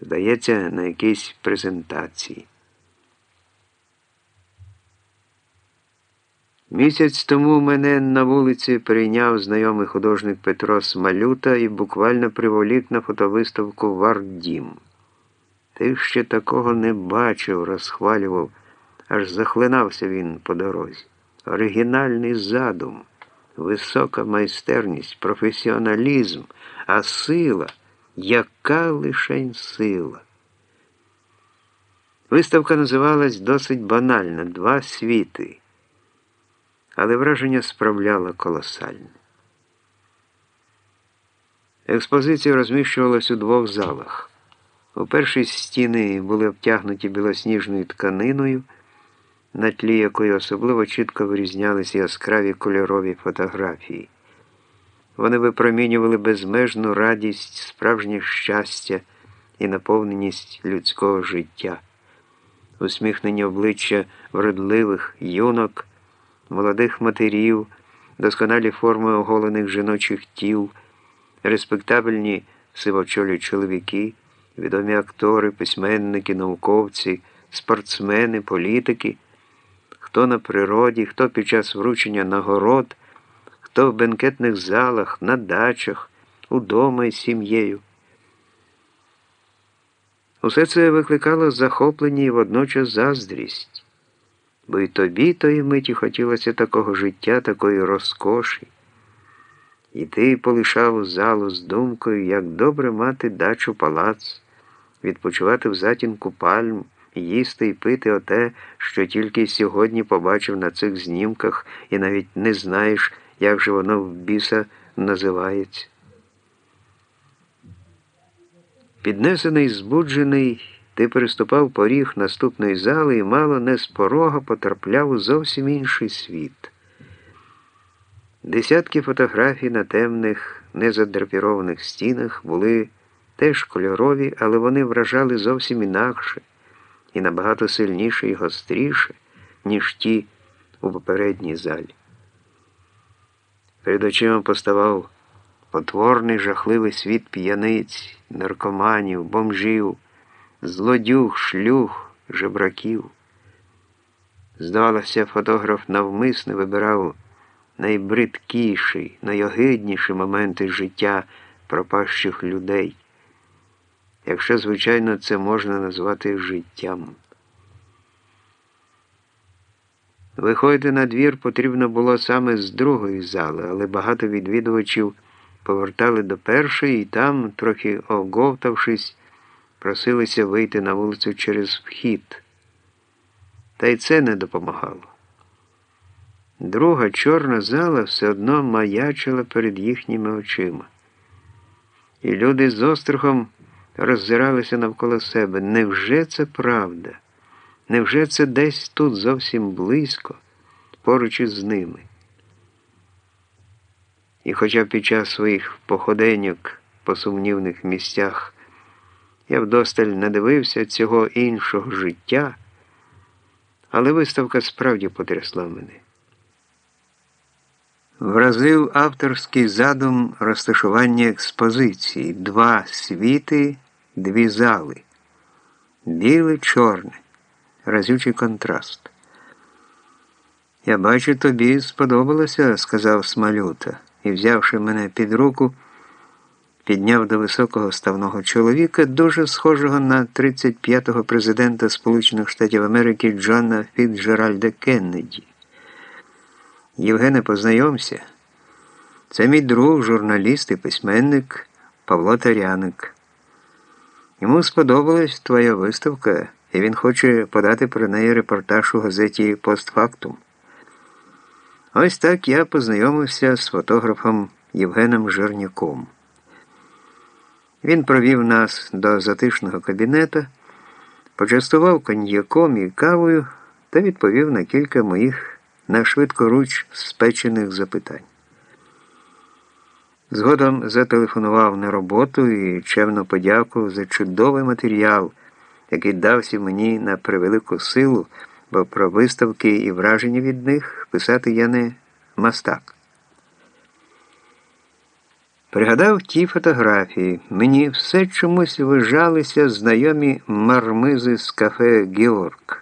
Здається, на якійсь презентації. Місяць тому мене на вулиці прийняв знайомий художник Петро Смалюта і буквально приволік на фотовиставку в Ардім. Ти ще такого не бачив, розхвалював, аж захлинався він по дорозі. Оригінальний задум, висока майстерність, професіоналізм, а сила, яка лишень сила. Виставка називалась досить банально Два світи але враження справляло колосальне. Експозиція розміщувалась у двох залах. У першій стіни були обтягнуті білосніжною тканиною, на тлі якої особливо чітко вирізнялися яскраві кольорові фотографії. Вони випромінювали безмежну радість, справжнє щастя і наповненість людського життя, усміхнені обличчя вродливих юнок молодих матерів, досконалі форми оголених жіночих тіл, респектабельні сивочолі чоловіки, відомі актори, письменники, науковці, спортсмени, політики, хто на природі, хто під час вручення нагород, хто в бенкетних залах, на дачах, удома із сім'єю. Усе це викликало захоплення і водночас заздрість бо й тобі тої миті хотілося такого життя, такої розкоші. І ти полишав залу з думкою, як добре мати дачу палац, відпочивати в затінку пальм, їсти і пити оте, що тільки сьогодні побачив на цих знімках, і навіть не знаєш, як же воно в біса називається. Піднесений, збуджений. Ти переступав поріг наступної зали і мало не з порога потрапляв у зовсім інший світ. Десятки фотографій на темних, незадрапірованих стінах були теж кольорові, але вони вражали зовсім інакше і набагато сильніше і гостріше, ніж ті у попередній залі. Перед очима поставав потворний жахливий світ п'яниць, наркоманів, бомжів злодюг, шлюх, жебраків. Здавалося, фотограф навмисно вибирав найбридкіші, найогидніші моменти життя пропащих людей, якщо, звичайно, це можна назвати життям. Виходити на двір потрібно було саме з другої зали, але багато відвідувачів повертали до першої і там, трохи оговтавшись, просилися вийти на вулицю через вхід. Та й це не допомагало. Друга чорна зала все одно маячила перед їхніми очима. І люди з острахом роззиралися навколо себе. Невже це правда? Невже це десь тут зовсім близько, поруч із ними? І хоча під час своїх походеньок по сумнівних місцях я вдосталь не дивився цього іншого життя, але виставка справді потрясла мене. Вразив авторський задум розташування експозиції, два світи, дві зали, біле, чорне, разючий контраст. Я бачу, тобі сподобалося, сказав Смалюта, і, взявши мене під руку, підняв до високого ставного чоловіка, дуже схожого на 35-го президента Сполучених Штатів Америки Джона Фітджеральда Кеннеді. Євгене, познайомся. Це мій друг, журналіст і письменник Павло Таряник. Йому сподобалась твоя виставка, і він хоче подати про неї репортаж у газеті Постфактум. Ось так я познайомився з фотографом Євгеном Жерняком. Він провів нас до затишного кабінета, почастував коньяком і кавою та відповів на кілька моїх на швидкоруч спечених запитань. Згодом зателефонував на роботу і чемно подякував за чудовий матеріал, який дався мені на превелику силу, бо про виставки і враження від них писати я не мастак. Пригадав ті фотографії. Мені все чомусь вижалися знайомі мармизи з кафе Георг.